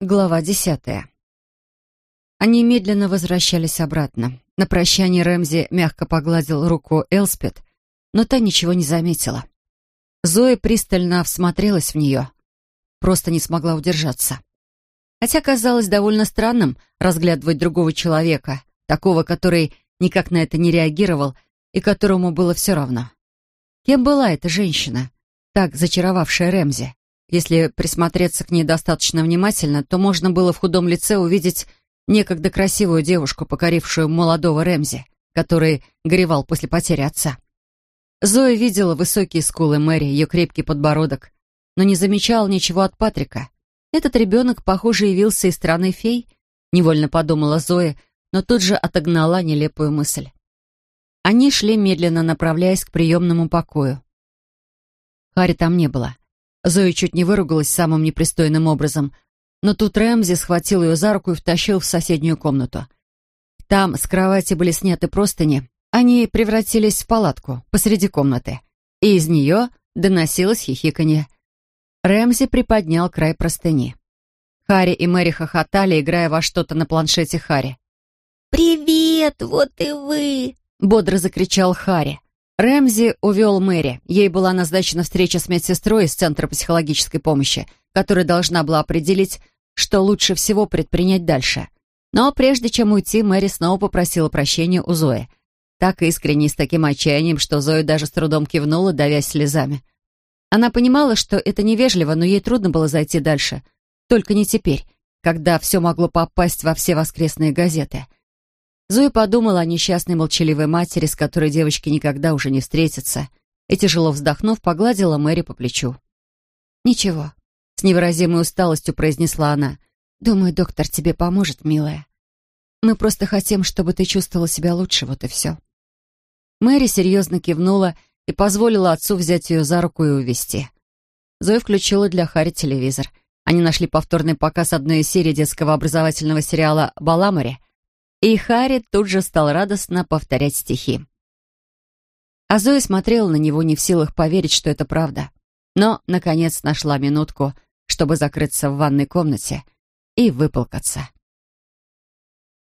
Глава десятая. Они медленно возвращались обратно. На прощание Рэмзи мягко погладил руку Элспет, но та ничего не заметила. Зоя пристально всмотрелась в нее. Просто не смогла удержаться. Хотя казалось довольно странным разглядывать другого человека, такого, который никак на это не реагировал и которому было все равно. Кем была эта женщина, так зачаровавшая Рэмзи? Если присмотреться к ней достаточно внимательно, то можно было в худом лице увидеть некогда красивую девушку, покорившую молодого Рэмзи, который горевал после потери отца. Зоя видела высокие скулы Мэри, ее крепкий подбородок, но не замечала ничего от Патрика. Этот ребенок, похоже, явился из страны фей, невольно подумала Зоя, но тут же отогнала нелепую мысль. Они шли медленно, направляясь к приемному покою. Хари там не было. Зоя чуть не выругалась самым непристойным образом, но тут Рэмзи схватил ее за руку и втащил в соседнюю комнату. Там с кровати были сняты простыни, они превратились в палатку посреди комнаты, и из нее доносилось хихиканье. Рэмзи приподнял край простыни. Харри и Мэри хохотали, играя во что-то на планшете Харри. «Привет, вот и вы!» — бодро закричал Харри. Рэмзи увел Мэри. Ей была назначена встреча с медсестрой из Центра психологической помощи, которая должна была определить, что лучше всего предпринять дальше. Но прежде чем уйти, Мэри снова попросила прощения у Зои. Так искренне с таким отчаянием, что Зоя даже с трудом кивнула, давясь слезами. Она понимала, что это невежливо, но ей трудно было зайти дальше. Только не теперь, когда все могло попасть во все воскресные газеты — Зоя подумала о несчастной молчаливой матери, с которой девочки никогда уже не встретятся, и, тяжело вздохнув, погладила Мэри по плечу. «Ничего», — с невыразимой усталостью произнесла она. «Думаю, доктор тебе поможет, милая. Мы просто хотим, чтобы ты чувствовала себя лучше, вот и все». Мэри серьезно кивнула и позволила отцу взять ее за руку и увести. Зоя включила для Хари телевизор. Они нашли повторный показ одной из серий детского образовательного сериала «Баламари», и Харри тут же стал радостно повторять стихи. А Зоя смотрела на него не в силах поверить, что это правда. Но, наконец, нашла минутку, чтобы закрыться в ванной комнате и выплакаться.